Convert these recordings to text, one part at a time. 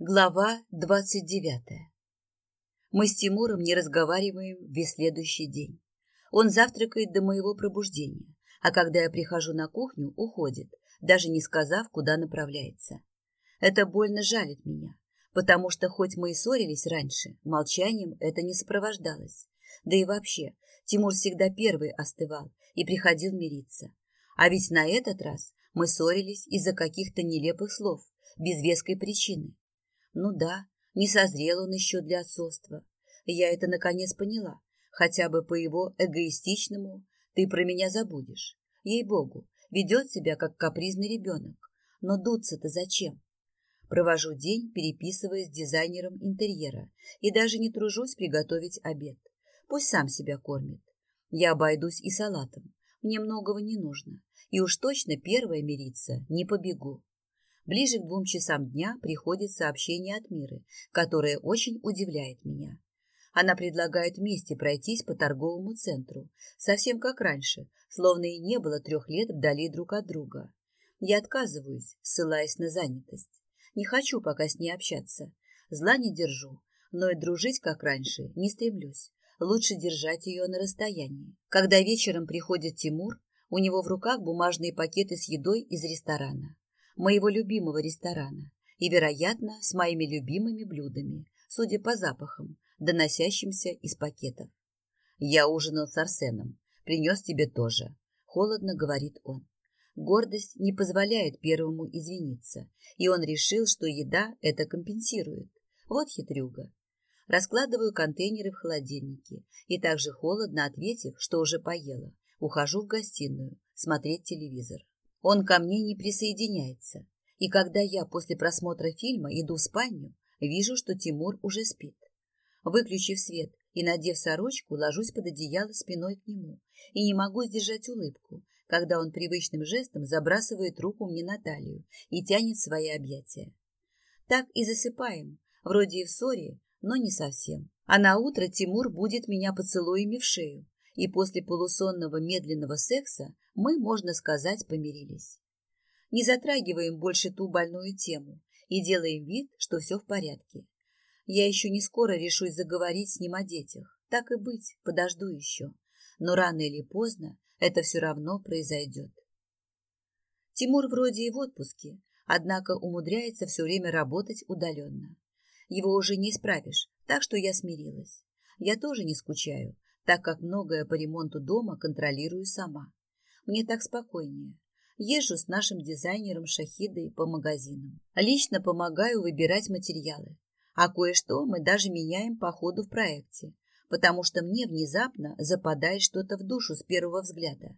Глава 29. Мы с Тимуром не разговариваем весь следующий день. Он завтракает до моего пробуждения, а когда я прихожу на кухню, уходит, даже не сказав, куда направляется. Это больно жалит меня, потому что хоть мы и ссорились раньше, молчанием это не сопровождалось. Да и вообще, Тимур всегда первый остывал и приходил мириться. А ведь на этот раз мы ссорились из-за каких-то нелепых слов, без веской причины ну да, не созрел он еще для отцовства. Я это наконец поняла. Хотя бы по его эгоистичному ты про меня забудешь. Ей-богу, ведет себя как капризный ребенок. Но дуться-то зачем? Провожу день, переписываясь с дизайнером интерьера, и даже не тружусь приготовить обед. Пусть сам себя кормит. Я обойдусь и салатом. Мне многого не нужно. И уж точно первая мириться не побегу. Ближе к двум часам дня приходит сообщение от Миры, которое очень удивляет меня. Она предлагает вместе пройтись по торговому центру, совсем как раньше, словно и не было трех лет вдали друг от друга. Я отказываюсь, ссылаясь на занятость. Не хочу пока с ней общаться. Зла не держу, но и дружить, как раньше, не стремлюсь. Лучше держать ее на расстоянии. Когда вечером приходит Тимур, у него в руках бумажные пакеты с едой из ресторана моего любимого ресторана и, вероятно, с моими любимыми блюдами, судя по запахам, доносящимся из пакетов. «Я ужинал с Арсеном. Принес тебе тоже», — холодно говорит он. Гордость не позволяет первому извиниться, и он решил, что еда это компенсирует. Вот хитрюга. Раскладываю контейнеры в холодильнике и также холодно ответив, что уже поела, ухожу в гостиную смотреть телевизор. Он ко мне не присоединяется. И когда я после просмотра фильма иду в спальню, вижу, что Тимур уже спит. Выключив свет и надев сорочку, ложусь под одеяло спиной к нему и не могу сдержать улыбку, когда он привычным жестом забрасывает руку мне на талию и тянет свои объятия. Так и засыпаем, вроде и в ссоре, но не совсем. А на утро Тимур будет меня поцелуями в шею, и после полусонного медленного секса мы, можно сказать, помирились. Не затрагиваем больше ту больную тему и делаем вид, что все в порядке. Я еще не скоро решусь заговорить с ним о детях. Так и быть, подожду еще. Но рано или поздно это все равно произойдет. Тимур вроде и в отпуске, однако умудряется все время работать удаленно. Его уже не исправишь, так что я смирилась. Я тоже не скучаю, так как многое по ремонту дома контролирую сама. Мне так спокойнее. Езжу с нашим дизайнером Шахидой по магазинам. Лично помогаю выбирать материалы. А кое-что мы даже меняем по ходу в проекте, потому что мне внезапно западает что-то в душу с первого взгляда.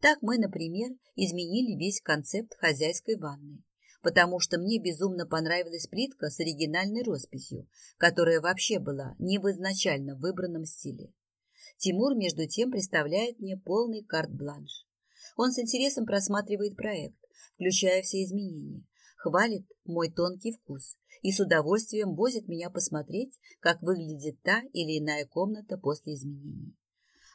Так мы, например, изменили весь концепт хозяйской ванны, потому что мне безумно понравилась плитка с оригинальной росписью, которая вообще была не в изначально выбранном стиле. Тимур, между тем, представляет мне полный карт-бланш. Он с интересом просматривает проект, включая все изменения, хвалит мой тонкий вкус и с удовольствием возит меня посмотреть, как выглядит та или иная комната после изменений.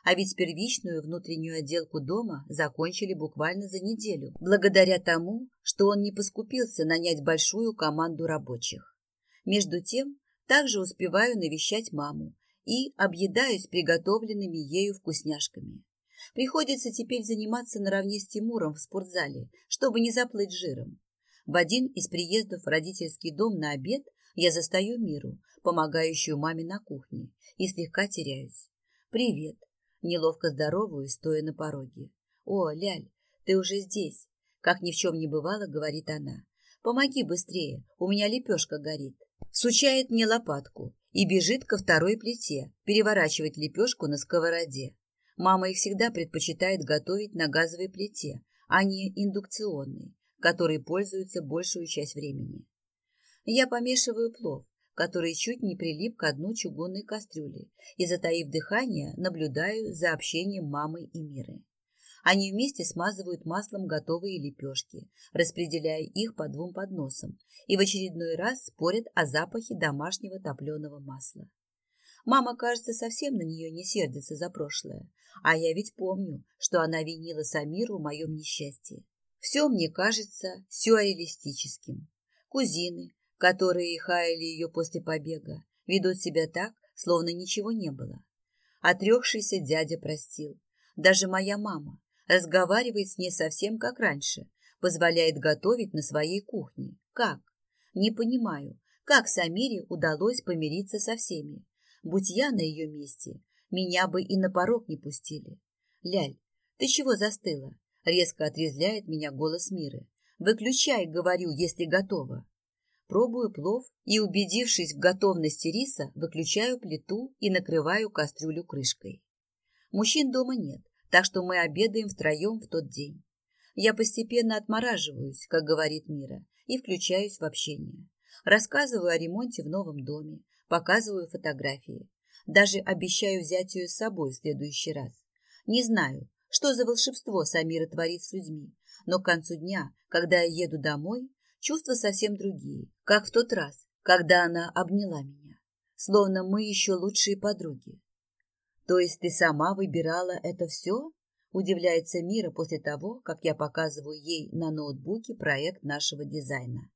А ведь первичную внутреннюю отделку дома закончили буквально за неделю, благодаря тому, что он не поскупился нанять большую команду рабочих. Между тем, также успеваю навещать маму и объедаюсь приготовленными ею вкусняшками. Приходится теперь заниматься наравне с Тимуром в спортзале, чтобы не заплыть жиром. В один из приездов в родительский дом на обед я застаю Миру, помогающую маме на кухне, и слегка теряюсь. «Привет!» Неловко здоровую, стоя на пороге. «О, Ляль, ты уже здесь!» Как ни в чем не бывало, говорит она. «Помоги быстрее, у меня лепешка горит». Сучает мне лопатку и бежит ко второй плите, переворачивать лепешку на сковороде. Мама их всегда предпочитает готовить на газовой плите, а не индукционной, которой пользуются большую часть времени. Я помешиваю плов, который чуть не прилип к дну чугунной кастрюли, и, затаив дыхание, наблюдаю за общением мамы и Миры. Они вместе смазывают маслом готовые лепешки, распределяя их по двум подносам, и в очередной раз спорят о запахе домашнего топленого масла. Мама, кажется, совсем на нее не сердится за прошлое, а я ведь помню, что она винила Самиру в моем несчастье. Все мне кажется сюрреалистическим. Кузины, которые хаяли ее после побега, ведут себя так, словно ничего не было. Отрекшийся дядя простил. Даже моя мама, разговаривает с ней совсем как раньше, позволяет готовить на своей кухне. Как? Не понимаю, как Самире удалось помириться со всеми. Будь я на ее месте, меня бы и на порог не пустили. Ляль, ты чего застыла? Резко отрезляет меня голос Миры. Выключай, говорю, если готова. Пробую плов и, убедившись в готовности риса, выключаю плиту и накрываю кастрюлю крышкой. Мужчин дома нет, так что мы обедаем втроем в тот день. Я постепенно отмораживаюсь, как говорит Мира, и включаюсь в общение. Рассказываю о ремонте в новом доме, показываю фотографии. Даже обещаю взять ее с собой в следующий раз. Не знаю, что за волшебство Самира творит с людьми, но к концу дня, когда я еду домой, чувства совсем другие, как в тот раз, когда она обняла меня. Словно мы еще лучшие подруги. То есть ты сама выбирала это все? Удивляется Мира после того, как я показываю ей на ноутбуке проект нашего дизайна.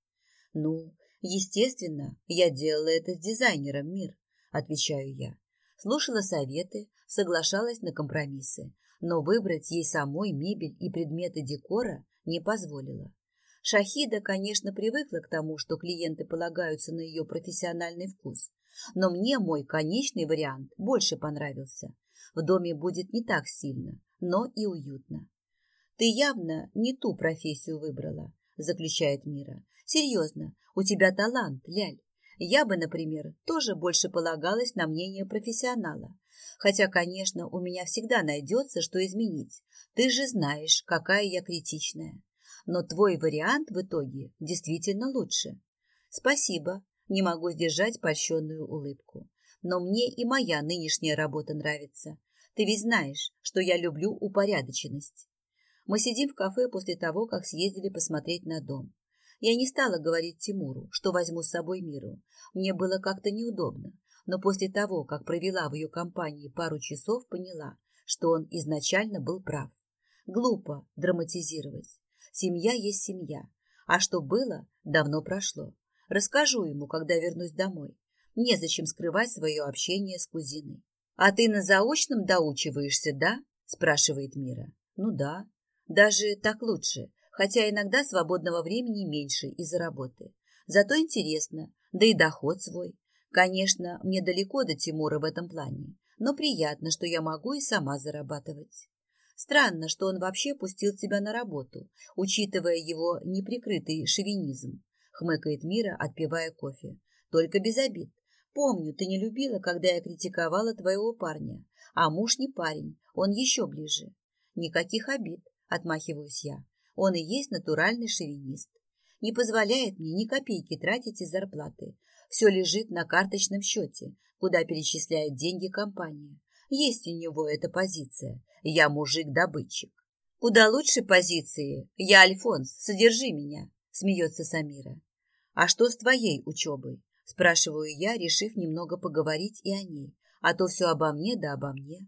Ну, естественно, я делала это с дизайнером Мир, отвечаю я. Слушала советы, соглашалась на компромиссы, но выбрать ей самой мебель и предметы декора не позволила. Шахида, конечно, привыкла к тому, что клиенты полагаются на ее профессиональный вкус, но мне мой конечный вариант больше понравился. В доме будет не так сильно, но и уютно. Ты явно не ту профессию выбрала, заключает Мира. Серьезно, у тебя талант, Ляль. Я бы, например, тоже больше полагалась на мнение профессионала. Хотя, конечно, у меня всегда найдется, что изменить. Ты же знаешь, какая я критичная. Но твой вариант в итоге действительно лучше. Спасибо, не могу сдержать польщенную улыбку. Но мне и моя нынешняя работа нравится. Ты ведь знаешь, что я люблю упорядоченность. Мы сидим в кафе после того, как съездили посмотреть на дом. Я не стала говорить Тимуру, что возьму с собой Миру. Мне было как-то неудобно. Но после того, как провела в ее компании пару часов, поняла, что он изначально был прав. Глупо драматизировать. Семья есть семья. А что было, давно прошло. Расскажу ему, когда вернусь домой. Незачем скрывать свое общение с кузиной. «А ты на заочном доучиваешься, да?» – спрашивает Мира. «Ну да. Даже так лучше, хотя иногда свободного времени меньше из-за работы. Зато интересно, да и доход свой. Конечно, мне далеко до Тимура в этом плане, но приятно, что я могу и сама зарабатывать». Странно, что он вообще пустил тебя на работу, учитывая его неприкрытый шовинизм хмыкает Мира, отпивая кофе. Только без обид. Помню, ты не любила, когда я критиковала твоего парня. А муж не парень, он еще ближе. Никаких обид, отмахиваюсь я. Он и есть натуральный шовинист. Не позволяет мне ни копейки тратить из зарплаты. Все лежит на карточном счете, куда перечисляет деньги компания. Есть у него эта позиция. Я мужик-добытчик. Куда лучше позиции. Я Альфонс, содержи меня, смеется Самира. «А что с твоей учебой?» – спрашиваю я, решив немного поговорить и о ней, а то все обо мне да обо мне.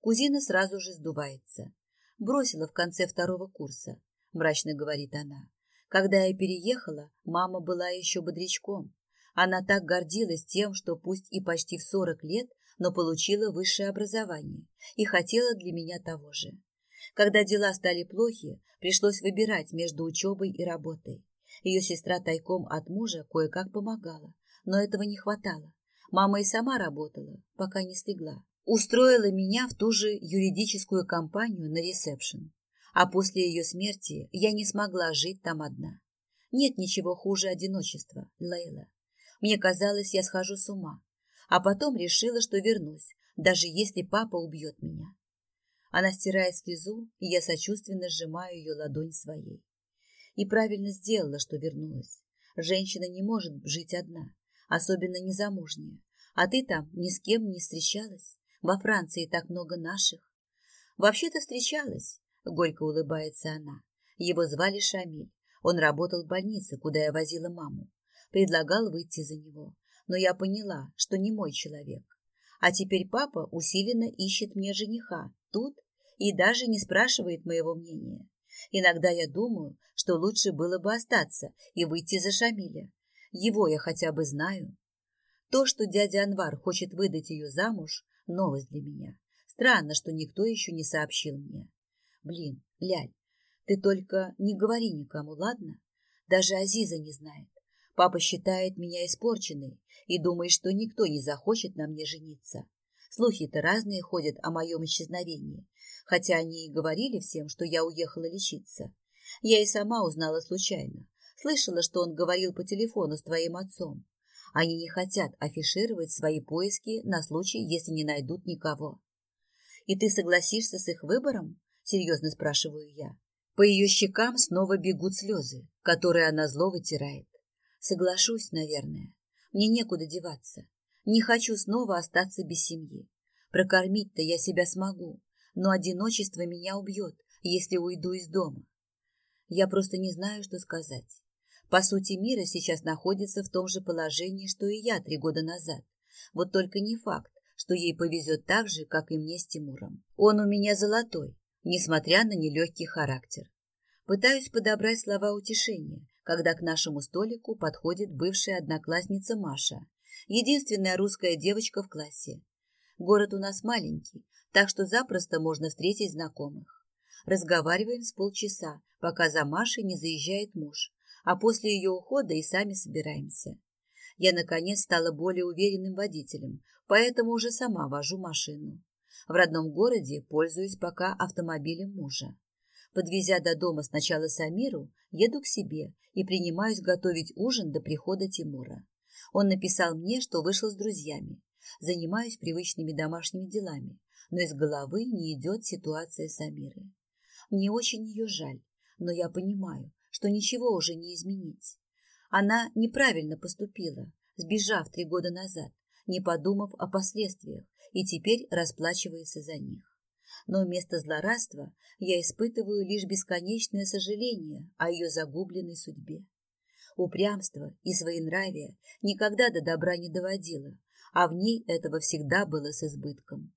Кузина сразу же сдувается. «Бросила в конце второго курса», – мрачно говорит она. «Когда я переехала, мама была еще бодрячком. Она так гордилась тем, что пусть и почти в сорок лет, но получила высшее образование и хотела для меня того же. Когда дела стали плохи, пришлось выбирать между учебой и работой. Ее сестра тайком от мужа кое-как помогала, но этого не хватало. Мама и сама работала, пока не слегла. Устроила меня в ту же юридическую компанию на ресепшн. А после ее смерти я не смогла жить там одна. Нет ничего хуже одиночества, Лейла. Мне казалось, я схожу с ума. А потом решила, что вернусь, даже если папа убьет меня. Она стирает слезу, и я сочувственно сжимаю ее ладонь своей и правильно сделала, что вернулась. Женщина не может жить одна, особенно незамужняя. А ты там ни с кем не встречалась? Во Франции так много наших. Вообще-то встречалась, горько улыбается она. Его звали Шамиль. Он работал в больнице, куда я возила маму. Предлагал выйти за него, но я поняла, что не мой человек. А теперь папа усиленно ищет мне жениха тут и даже не спрашивает моего мнения. Иногда я думаю, что лучше было бы остаться и выйти за Шамиля. Его я хотя бы знаю. То, что дядя Анвар хочет выдать ее замуж, новость для меня. Странно, что никто еще не сообщил мне. Блин, Ляль, ты только не говори никому, ладно? Даже Азиза не знает. Папа считает меня испорченной и думает, что никто не захочет на мне жениться. Слухи-то разные ходят о моем исчезновении, хотя они и говорили всем, что я уехала лечиться. Я и сама узнала случайно. Слышала, что он говорил по телефону с твоим отцом. Они не хотят афишировать свои поиски на случай, если не найдут никого. И ты согласишься с их выбором? Серьезно спрашиваю я. По ее щекам снова бегут слезы, которые она зло вытирает. Соглашусь, наверное. Мне некуда деваться. Не хочу снова остаться без семьи. Прокормить-то я себя смогу, но одиночество меня убьет, если уйду из дома. Я просто не знаю, что сказать. По сути, мира сейчас находится в том же положении, что и я три года назад. Вот только не факт, что ей повезет так же, как и мне с Тимуром. Он у меня золотой, несмотря на нелегкий характер. Пытаюсь подобрать слова утешения, когда к нашему столику подходит бывшая одноклассница Маша единственная русская девочка в классе. Город у нас маленький, так что запросто можно встретить знакомых. Разговариваем с полчаса, пока за Машей не заезжает муж, а после ее ухода и сами собираемся. Я, наконец, стала более уверенным водителем, поэтому уже сама вожу машину. В родном городе пользуюсь пока автомобилем мужа. Подвезя до дома сначала Самиру, еду к себе и принимаюсь готовить ужин до прихода Тимура. Он написал мне, что вышел с друзьями. Занимаюсь привычными домашними делами, но из головы не идет ситуация с Амирой. Мне очень ее жаль, но я понимаю, что ничего уже не изменить. Она неправильно поступила, сбежав три года назад, не подумав о последствиях, и теперь расплачивается за них. Но вместо злорадства я испытываю лишь бесконечное сожаление о ее загубленной судьбе упрямство и своенравие никогда до добра не доводило, а в ней этого всегда было с избытком.